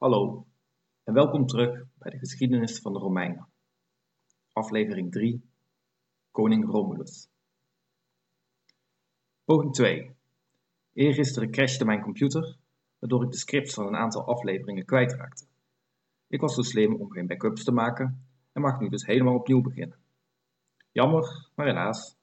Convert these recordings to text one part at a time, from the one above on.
Hallo en welkom terug bij de geschiedenis van de Romeinen. Aflevering 3: Koning Romulus. Poging 2. Eergisteren crashte mijn computer, waardoor ik de scripts van een aantal afleveringen kwijtraakte. Ik was zo slim om geen backups te maken en mag nu dus helemaal opnieuw beginnen. Jammer, maar helaas.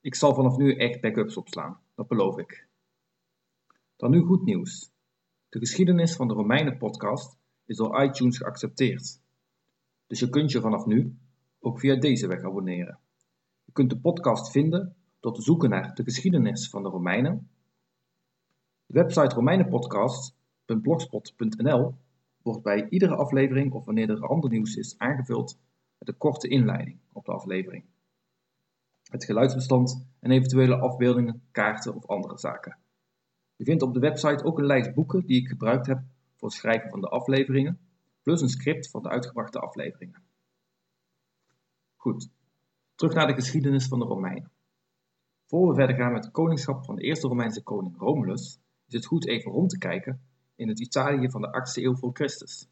Ik zal vanaf nu echt backups opslaan, dat beloof ik. Dan nu goed nieuws. De geschiedenis van de Romeinen podcast is door iTunes geaccepteerd. Dus je kunt je vanaf nu ook via deze weg abonneren. Je kunt de podcast vinden door te zoeken naar de geschiedenis van de Romeinen. De website romeinenpodcast.blogspot.nl wordt bij iedere aflevering of wanneer er ander nieuws is aangevuld met een korte inleiding op de aflevering. Het geluidsbestand en eventuele afbeeldingen, kaarten of andere zaken. Je vindt op de website ook een lijst boeken die ik gebruikt heb voor het schrijven van de afleveringen, plus een script van de uitgebrachte afleveringen. Goed, terug naar de geschiedenis van de Romeinen. Voor we verder gaan met het koningschap van de eerste Romeinse koning Romulus, is het goed even rond te kijken in het Italië van de 8e eeuw voor Christus.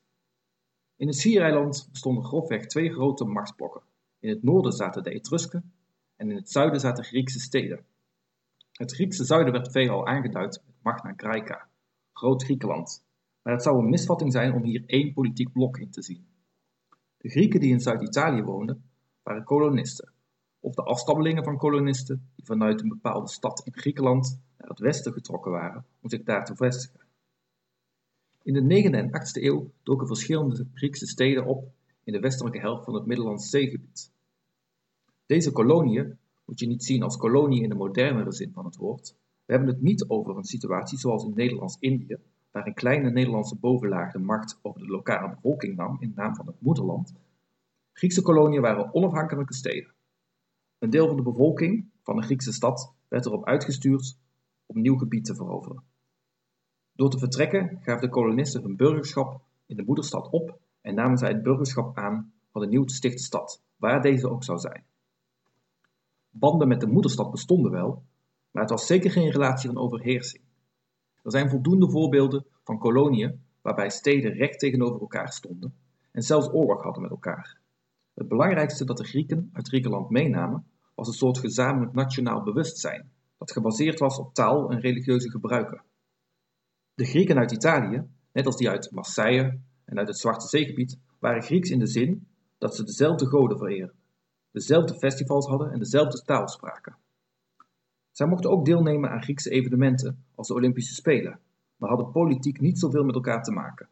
In het Schiereiland bestonden grofweg twee grote machtsblokken. In het noorden zaten de Etrusken en in het zuiden zaten Griekse steden. Het Griekse zuiden werd veelal aangeduid met Magna Graeca, Groot Griekenland, maar het zou een misvatting zijn om hier één politiek blok in te zien. De Grieken die in Zuid-Italië woonden, waren kolonisten, of de afstammelingen van kolonisten die vanuit een bepaalde stad in Griekenland naar het westen getrokken waren om zich daar te vestigen. In de 9e en 8e eeuw doken verschillende Griekse steden op in de westelijke helft van het Middellandse zeegebied. Deze koloniën moet je niet zien als kolonie in de modernere zin van het woord. We hebben het niet over een situatie zoals in Nederlands-Indië, waar een kleine Nederlandse bovenlaag de macht over de lokale bevolking nam in naam van het moederland. Griekse koloniën waren onafhankelijke steden. Een deel van de bevolking van een Griekse stad werd erop uitgestuurd om nieuw gebied te veroveren. Door te vertrekken gaven de kolonisten hun burgerschap in de moederstad op en namen zij het burgerschap aan van de nieuw te stichte stad, waar deze ook zou zijn. Banden met de moederstad bestonden wel, maar het was zeker geen relatie van overheersing. Er zijn voldoende voorbeelden van koloniën waarbij steden recht tegenover elkaar stonden en zelfs oorlog hadden met elkaar. Het belangrijkste dat de Grieken uit Griekenland meenamen was een soort gezamenlijk nationaal bewustzijn, dat gebaseerd was op taal en religieuze gebruiken. De Grieken uit Italië, net als die uit Marseille en uit het Zwarte Zeegebied, waren Grieks in de zin dat ze dezelfde goden vereerden, dezelfde festivals hadden en dezelfde taal spraken. Zij mochten ook deelnemen aan Griekse evenementen als de Olympische Spelen, maar hadden politiek niet zoveel met elkaar te maken.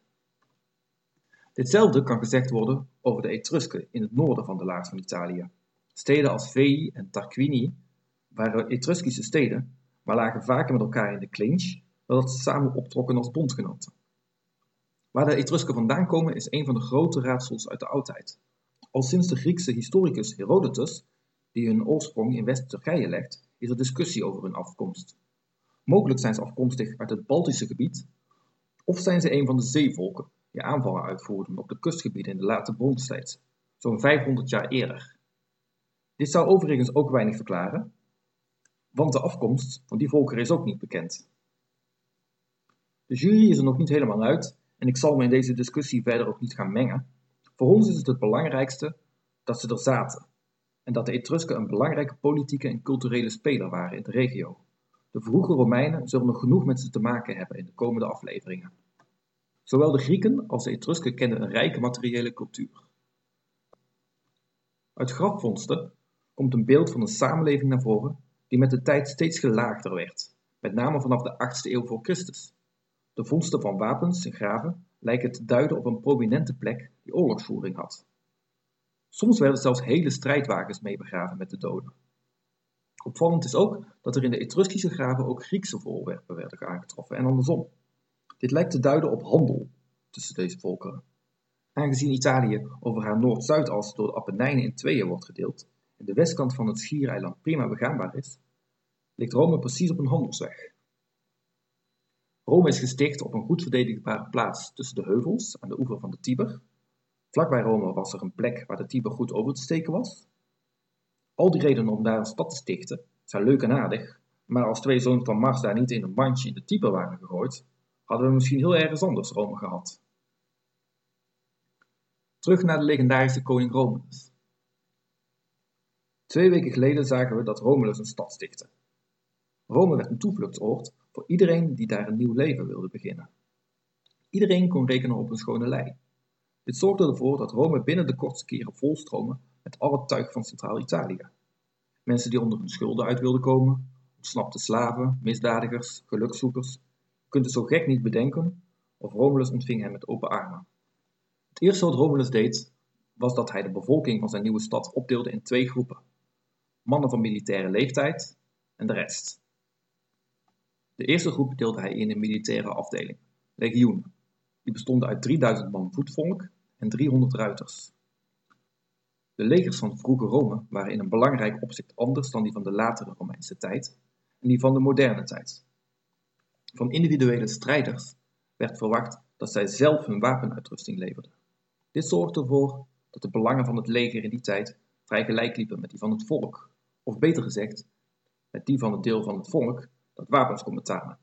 Ditzelfde kan gezegd worden over de Etrusken in het noorden van de laag van Italië. Steden als Veii en Tarquini waren Etruskische steden, maar lagen vaker met elkaar in de clinch dat ze samen optrokken als bondgenoten. Waar de Etrusken vandaan komen is een van de grote raadsels uit de oudheid. Al sinds de Griekse historicus Herodotus, die hun oorsprong in West-Turkije legt, is er discussie over hun afkomst. Mogelijk zijn ze afkomstig uit het Baltische gebied, of zijn ze een van de zeevolken die aanvallen uitvoerden op de kustgebieden in de late bronstijd, zo'n 500 jaar eerder. Dit zou overigens ook weinig verklaren, want de afkomst van die volkeren is ook niet bekend. De jury is er nog niet helemaal uit en ik zal me in deze discussie verder ook niet gaan mengen. Voor ons is het het belangrijkste dat ze er zaten en dat de Etrusken een belangrijke politieke en culturele speler waren in de regio. De vroege Romeinen zullen nog genoeg met ze te maken hebben in de komende afleveringen. Zowel de Grieken als de Etrusken kenden een rijke materiële cultuur. Uit grafvondsten komt een beeld van een samenleving naar voren die met de tijd steeds gelaagder werd, met name vanaf de 8e eeuw voor Christus. De vondsten van wapens en graven lijken te duiden op een prominente plek die oorlogsvoering had. Soms werden zelfs hele strijdwagens meebegraven met de doden. Opvallend is ook dat er in de Etruskische graven ook Griekse voorwerpen werden aangetroffen en andersom. Dit lijkt te duiden op handel tussen deze volkeren. Aangezien Italië over haar noord-zuidas door de Apennijnen in tweeën wordt gedeeld en de westkant van het schiereiland prima begaanbaar is, ligt Rome precies op een handelsweg. Rome is gesticht op een goed verdedigbare plaats tussen de heuvels aan de oever van de Tiber. Vlakbij Rome was er een plek waar de Tiber goed over te steken was. Al die redenen om daar een stad te stichten zijn leuk en aardig, maar als twee zoons van Mars daar niet in een mandje in de Tiber waren gegooid, hadden we misschien heel ergens anders Rome gehad. Terug naar de legendarische koning Romulus. Twee weken geleden zagen we dat Romulus een stad stichtte. Rome werd een toevluchtsoord voor iedereen die daar een nieuw leven wilde beginnen. Iedereen kon rekenen op een schone lei. Dit zorgde ervoor dat Rome binnen de kortste keren volstroomde met al het tuig van Centraal-Italië. Mensen die onder hun schulden uit wilden komen, ontsnapte slaven, misdadigers, gelukszoekers. Je zo gek niet bedenken, of Romulus ontving hen met open armen. Het eerste wat Romulus deed, was dat hij de bevolking van zijn nieuwe stad opdeelde in twee groepen. Mannen van militaire leeftijd en de rest. De eerste groep deelde hij in een militaire afdeling, legioenen. Die bestonden uit 3000 man voetvolk en 300 ruiters. De legers van vroege Rome waren in een belangrijk opzicht anders dan die van de latere Romeinse tijd en die van de moderne tijd. Van individuele strijders werd verwacht dat zij zelf hun wapenuitrusting leverden. Dit zorgde ervoor dat de belangen van het leger in die tijd vrij gelijk liepen met die van het volk, of beter gezegd, met die van het deel van het volk dat wapens kon betalen.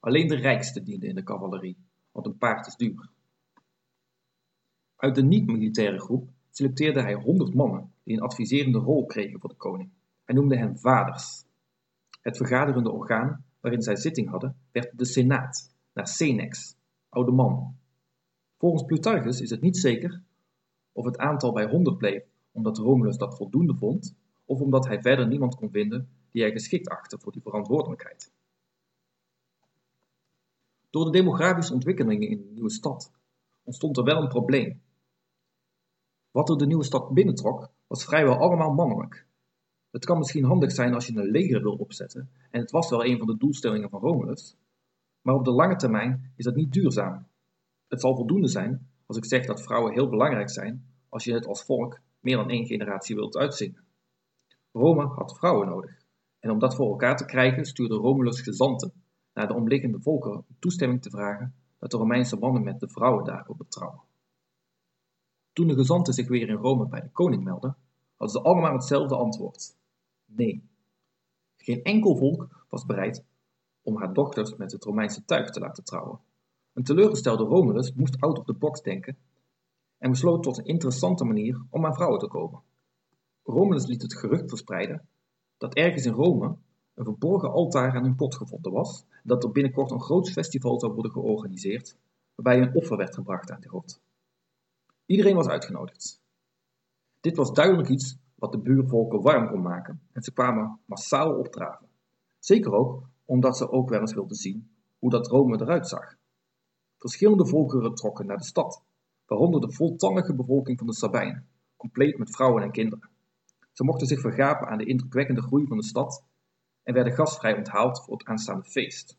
Alleen de rijkste dienden in de cavalerie, want een paard is duur. Uit de niet-militaire groep selecteerde hij honderd mannen die een adviserende rol kregen voor de koning. Hij noemde hen vaders. Het vergaderende orgaan waarin zij zitting hadden werd de Senaat, naar Senex, oude man. Volgens Plutarchus is het niet zeker of het aantal bij honderd bleef omdat Romulus dat voldoende vond, of omdat hij verder niemand kon vinden die hij geschikt achtte voor die verantwoordelijkheid. Door de demografische ontwikkelingen in de nieuwe stad ontstond er wel een probleem. Wat er de nieuwe stad binnentrok, was vrijwel allemaal mannelijk. Het kan misschien handig zijn als je een leger wil opzetten, en het was wel een van de doelstellingen van Romulus, maar op de lange termijn is dat niet duurzaam. Het zal voldoende zijn als ik zeg dat vrouwen heel belangrijk zijn als je het als volk meer dan één generatie wilt uitzingen. Rome had vrouwen nodig, en om dat voor elkaar te krijgen stuurde Romulus gezanten naar de omliggende volkeren om toestemming te vragen dat de Romeinse mannen met de vrouwen daar wilden trouwen. Toen de gezanten zich weer in Rome bij de koning meldden, hadden ze allemaal hetzelfde antwoord: nee. Geen enkel volk was bereid om haar dochters met het Romeinse tuig te laten trouwen. Een teleurgestelde Romulus moest out of the box denken en besloot tot een interessante manier om aan vrouwen te komen. Romulus liet het gerucht verspreiden dat ergens in Rome een verborgen altaar aan hun pot gevonden was dat er binnenkort een groot festival zou worden georganiseerd waarbij een offer werd gebracht aan de god. Iedereen was uitgenodigd. Dit was duidelijk iets wat de buurvolken warm kon maken en ze kwamen massaal opdraven. Zeker ook omdat ze ook wel eens wilden zien hoe dat Rome eruit zag. Verschillende volkeren trokken naar de stad, waaronder de voltallige bevolking van de Sabijnen, compleet met vrouwen en kinderen. Ze mochten zich vergapen aan de indrukwekkende groei van de stad en werden gastvrij onthaald voor het aanstaande feest.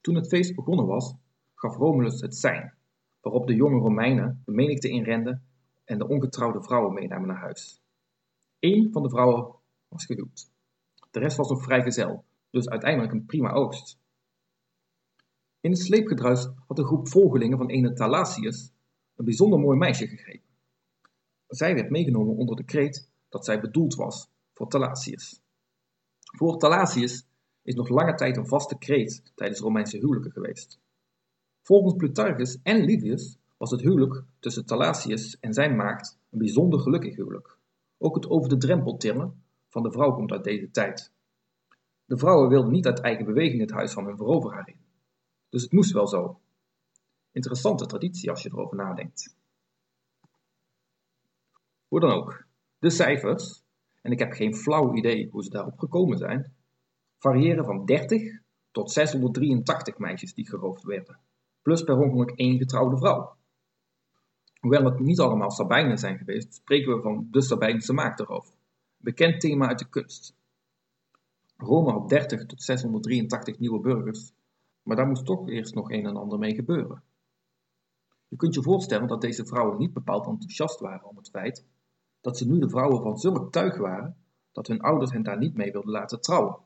Toen het feest begonnen was, gaf Romulus het sein, waarop de jonge Romeinen de menigte inrenden en de ongetrouwde vrouwen meenamen naar huis. Eén van de vrouwen was gehuwd. De rest was nog vrijgezel, dus uiteindelijk een prima oogst. In het sleepgedruis had een groep volgelingen van ene Thalassius een bijzonder mooi meisje gegrepen. Zij werd meegenomen onder de kreet dat zij bedoeld was voor Thalassius. Voor Thalassius is nog lange tijd een vaste kreet tijdens Romeinse huwelijken geweest. Volgens Plutarchus en Livius was het huwelijk tussen Thalassius en zijn maagd een bijzonder gelukkig huwelijk. Ook het over de drempel tillen van de vrouw komt uit deze tijd. De vrouwen wilden niet uit eigen beweging het huis van hun veroveraar in. Dus het moest wel zo. Interessante traditie als je erover nadenkt. Hoe dan ook, de cijfers, en ik heb geen flauw idee hoe ze daarop gekomen zijn, variëren van 30 tot 683 meisjes die geroofd werden, plus per ongeluk één getrouwde vrouw. Hoewel het niet allemaal Sabijnen zijn geweest, spreken we van de Sabijnse maagdenroof, een bekend thema uit de kunst. Rome had 30 tot 683 nieuwe burgers, maar daar moest toch eerst nog een en ander mee gebeuren. Je kunt je voorstellen dat deze vrouwen niet bepaald enthousiast waren om het feit dat ze nu de vrouwen van zulk tuig waren dat hun ouders hen daar niet mee wilden laten trouwen.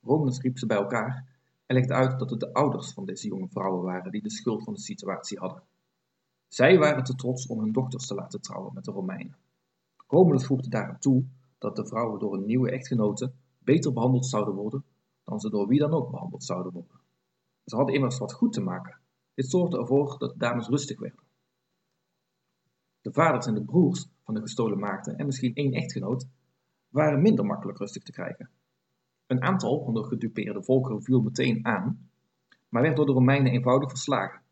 Romulus riep ze bij elkaar en legde uit dat het de ouders van deze jonge vrouwen waren die de schuld van de situatie hadden. Zij waren te trots om hun dochters te laten trouwen met de Romeinen. Romulus voegde daaraan toe dat de vrouwen door een nieuwe echtgenote beter behandeld zouden worden dan ze door wie dan ook behandeld zouden worden. Ze hadden immers wat goed te maken. Dit zorgde ervoor dat de dames rustig werden. De vaders en de broers van de gestolen maagden en misschien één echtgenoot waren minder makkelijk rustig te krijgen. Een aantal van de gedupeerde volkeren viel meteen aan, maar werd door de Romeinen eenvoudig verslagen.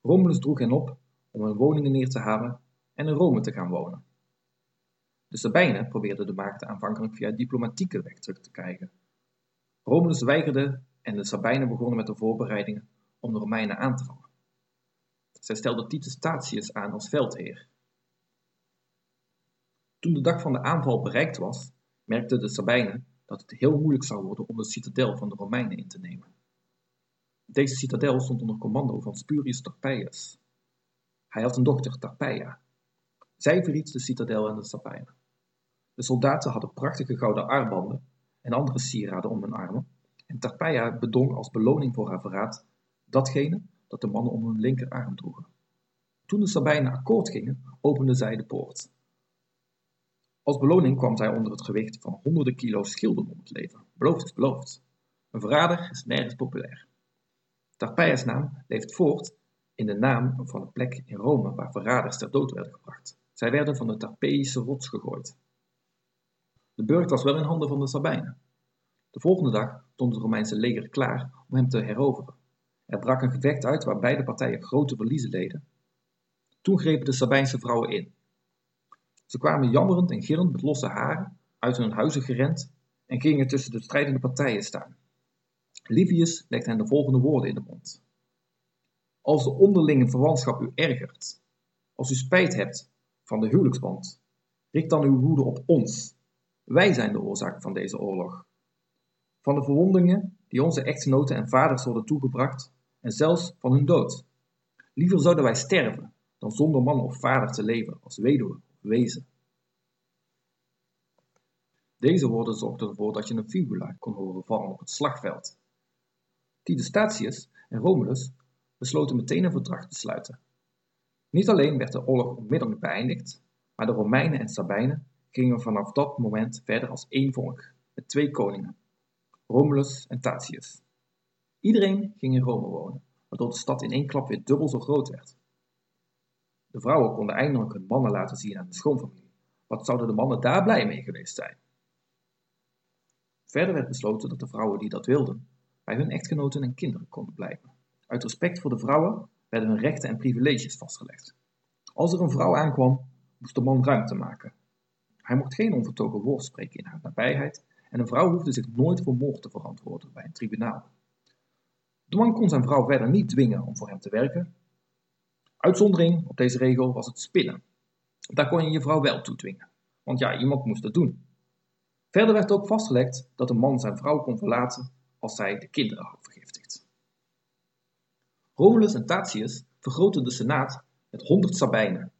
Romulus droeg hen op om hun woningen neer te halen en in Rome te gaan wonen. De Sabijnen probeerden de maagden aanvankelijk via diplomatieke weg terug te krijgen. Romulus weigerde en de Sabijnen begonnen met de voorbereidingen om de Romeinen aan te vallen. Zij stelden Titus Statius aan als veldheer. Toen de dag van de aanval bereikt was, merkten de Sabijnen dat het heel moeilijk zou worden om de citadel van de Romeinen in te nemen. Deze citadel stond onder commando van Spurius Tarpeius. Hij had een dochter, Tarpeia. Zij verriet de citadel en de Sabijnen. De soldaten hadden prachtige gouden armbanden en andere sieraden om hun armen, en Tarpeia bedong als beloning voor haar verraad datgene dat de mannen om hun linkerarm droegen. Toen de Sabijnen akkoord gingen, openden zij de poort. Als beloning kwam zij onder het gewicht van honderden kilo schilden om het leven. Beloofd is beloofd. Een verrader is nergens populair. Tarpeia's naam leeft voort in de naam van een plek in Rome waar verraders ter dood werden gebracht. Zij werden van de Tarpeïsche rots gegooid. De burcht was wel in handen van de Sabijnen. De volgende dag stond het Romeinse leger klaar om hem te heroveren. Er brak een gevecht uit waar beide partijen grote verliezen leden. Toen grepen de Sabijnse vrouwen in. Ze kwamen jammerend en gillend met losse haren uit hun huizen gerend en gingen tussen de strijdende partijen staan. Livius legde hen de volgende woorden in de mond. Als de onderlinge verwantschap u ergert, als u spijt hebt van de huwelijksband, richt dan uw woede op ons. Wij zijn de oorzaak van deze oorlog. Van de verwondingen die onze echtgenoten en vaders worden toegebracht, en zelfs van hun dood. Liever zouden wij sterven dan zonder man of vader te leven als weduwe wezen. Deze woorden zorgden ervoor dat je een fibula kon horen vallen op het slagveld. Titus Statius en Romulus besloten meteen een verdrag te sluiten. Niet alleen werd de oorlog onmiddellijk beëindigd, maar de Romeinen en Sabijnen gingen vanaf dat moment verder als één volk, met twee koningen, Romulus en Tatius. Iedereen ging in Rome wonen, waardoor de stad in één klap weer dubbel zo groot werd. De vrouwen konden eindelijk hun mannen laten zien aan de schoonfamilie. Wat zouden de mannen daar blij mee geweest zijn? Verder werd besloten dat de vrouwen die dat wilden, bij hun echtgenoten en kinderen konden blijven. Uit respect voor de vrouwen werden hun rechten en privileges vastgelegd. Als er een vrouw aankwam, moest de man ruimte maken. Hij mocht geen onvertogen woord spreken in haar nabijheid en een vrouw hoefde zich nooit voor moord te verantwoorden bij een tribunaal. De man kon zijn vrouw verder niet dwingen om voor hem te werken. Uitzondering op deze regel was het spinnen. Daar kon je je vrouw wel toe dwingen, want ja, iemand moest het doen. Verder werd ook vastgelegd dat een man zijn vrouw kon verlaten als zij de kinderen had vergiftigd. Romulus en Tatius vergroten de senaat met 100 sabijnen.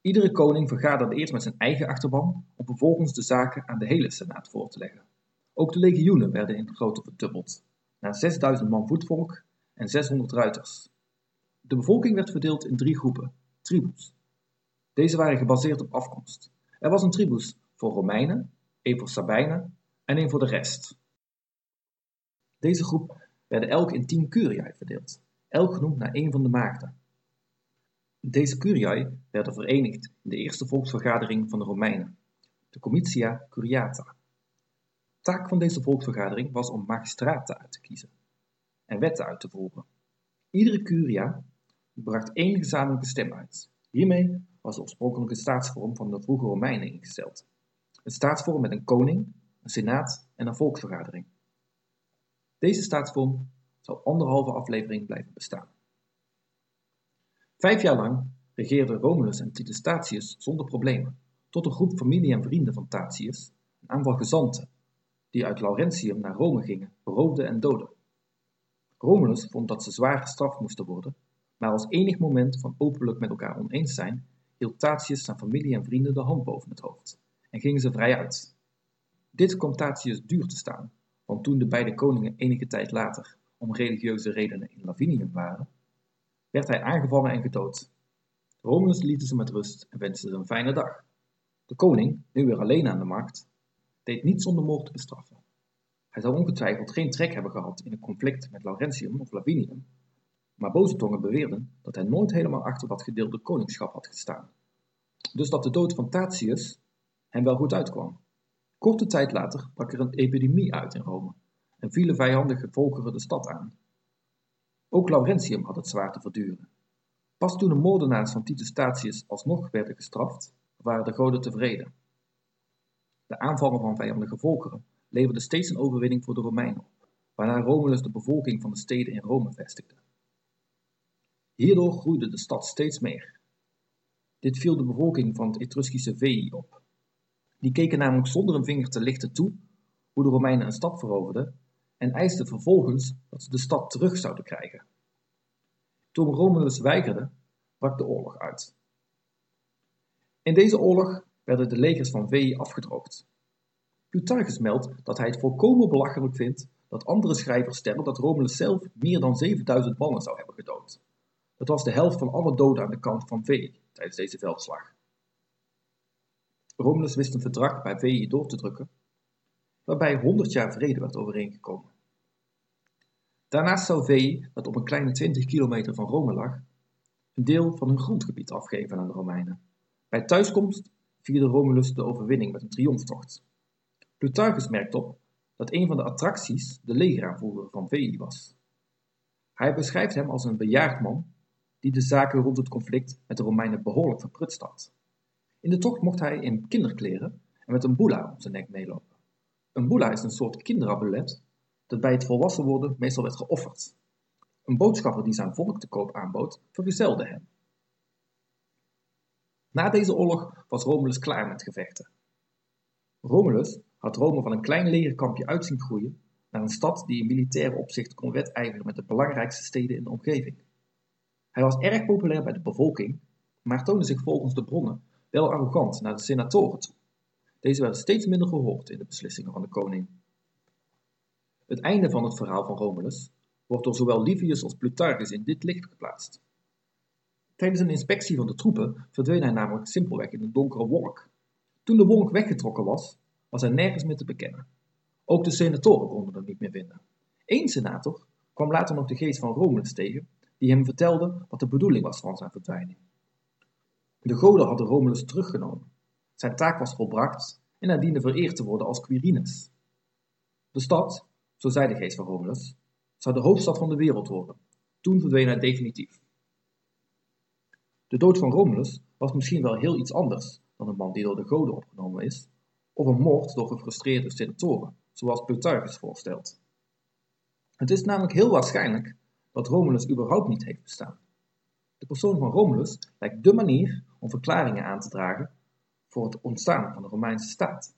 Iedere koning vergaderde eerst met zijn eigen achterban om vervolgens de zaken aan de hele senaat voor te leggen. Ook de legioenen werden in grootte verdubbeld naar 6000 man voetvolk en 600 ruiters. De bevolking werd verdeeld in drie groepen, tribus. Deze waren gebaseerd op afkomst. Er was een tribus voor Romeinen, een voor Sabijnen en een voor de rest. Deze groep werden elk in tien curiae verdeeld, elk genoemd naar een van de maagden. Deze curiae werden verenigd in de eerste volksvergadering van de Romeinen, de Comitia Curiata taak van deze volksvergadering was om magistraten uit te kiezen en wetten uit te voeren. Iedere curia bracht één gezamenlijke stem uit. Hiermee was de oorspronkelijke staatsvorm van de vroege Romeinen ingesteld. Een staatsvorm met een koning, een senaat en een volksvergadering. Deze staatsvorm zal anderhalve aflevering blijven bestaan. Vijf jaar lang regeerden Romulus en Titus Statius zonder problemen, tot een groep familie en vrienden van Tatius een aanval gezanten die uit Laurentium naar Rome gingen, beroofden en doodden. Romulus vond dat ze zwaar gestraft moesten worden, maar als enig moment van openlijk met elkaar oneens zijn, hield Tatius zijn familie en vrienden de hand boven het hoofd en gingen ze vrij uit. Dit kwam Tatius duur te staan, want toen de beide koningen enige tijd later om religieuze redenen in Lavinium waren, werd hij aangevallen en gedood. Romulus lieten ze met rust en wensten ze een fijne dag. De koning, nu weer alleen aan de macht, deed niet zonder moord te bestraffen. Hij zou ongetwijfeld geen trek hebben gehad in een conflict met Laurentium of Lavinium, maar boze tongen beweerden dat hij nooit helemaal achter dat gedeelde koningschap had gestaan. Dus dat de dood van Tatius hem wel goed uitkwam. Korte tijd later brak er een epidemie uit in Rome en vielen vijandige volkeren de stad aan. Ook Laurentium had het zwaar te verduren. Pas toen de moordenaars van Titus Statius alsnog werden gestraft, waren de goden tevreden. De aanvallen van vijandige volkeren leverden steeds een overwinning voor de Romeinen op, waarna Romulus de bevolking van de steden in Rome vestigde. Hierdoor groeide de stad steeds meer. Dit viel de bevolking van het Etruskische Veii op. Die keken namelijk zonder een vinger te lichten toe hoe de Romeinen een stad veroverden en eisten vervolgens dat ze de stad terug zouden krijgen. Toen Romulus weigerde, brak de oorlog uit. In deze oorlog werden de legers van Veii afgedroogd. Plutarchus meldt dat hij het volkomen belachelijk vindt dat andere schrijvers stellen dat Romulus zelf meer dan 7000 mannen zou hebben gedood. Dat was de helft van alle doden aan de kant van Veii tijdens deze veldslag. Romulus wist een verdrag bij Veii door te drukken, waarbij 100 jaar vrede werd overeengekomen. Daarnaast zou Veii, dat op een kleine 20 kilometer van Rome lag, een deel van hun grondgebied afgeven aan de Romeinen. Bij thuiskomst vierde Romulus de overwinning met een triomftocht. Plutarchus merkt op dat een van de attracties de legeraanvoerder van Veii was. Hij beschrijft hem als een bejaard man die de zaken rond het conflict met de Romeinen behoorlijk verprutst had. In de tocht mocht hij in kinderkleren en met een boela om zijn nek meelopen. Een boela is een soort kinderamulet dat bij het volwassen worden meestal werd geofferd. Een boodschapper die zijn volk te koop aanbood, vergezelde hem. Na deze oorlog was Romulus klaar met gevechten. Romulus had Rome van een klein legerkampje uit zien groeien naar een stad die in militair opzicht kon wedijveren met de belangrijkste steden in de omgeving. Hij was erg populair bij de bevolking, maar toonde zich volgens de bronnen wel arrogant naar de senatoren toe. Deze werden steeds minder gehoord in de beslissingen van de koning. Het einde van het verhaal van Romulus wordt door zowel Livius als Plutarchus in dit licht geplaatst. Tijdens een inspectie van de troepen verdween hij namelijk simpelweg in een donkere wolk. Toen de wolk weggetrokken was, was hij nergens meer te bekennen. Ook de senatoren konden hem niet meer vinden. Eén senator kwam later nog de geest van Romulus tegen, die hem vertelde wat de bedoeling was van zijn verdwijning. De goden hadden Romulus teruggenomen. Zijn taak was volbracht en hij diende vereerd te worden als Quirinus. De stad, zo zei de geest van Romulus, zou de hoofdstad van de wereld worden. Toen verdween hij definitief. De dood van Romulus was misschien wel heel iets anders dan een man die door de goden opgenomen is, of een moord door gefrustreerde senatoren, zoals Plutarchus voorstelt. Het is namelijk heel waarschijnlijk dat Romulus überhaupt niet heeft bestaan. De persoon van Romulus lijkt de manier om verklaringen aan te dragen voor het ontstaan van de Romeinse staat.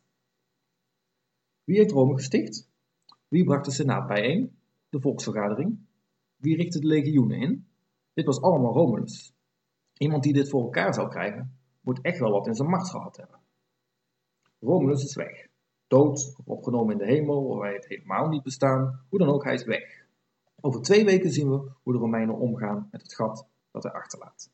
Wie heeft Rome gesticht? Wie bracht de Senaat bijeen? De volksvergadering? Wie richtte de legioenen in? Dit was allemaal Romulus. Iemand die dit voor elkaar zou krijgen, moet echt wel wat in zijn macht gehad hebben. Romulus is weg. Dood opgenomen in de hemel, of hij het helemaal niet bestaan, hoe dan ook, hij is weg. Over twee weken zien we hoe de Romeinen omgaan met het gat dat hij achterlaat.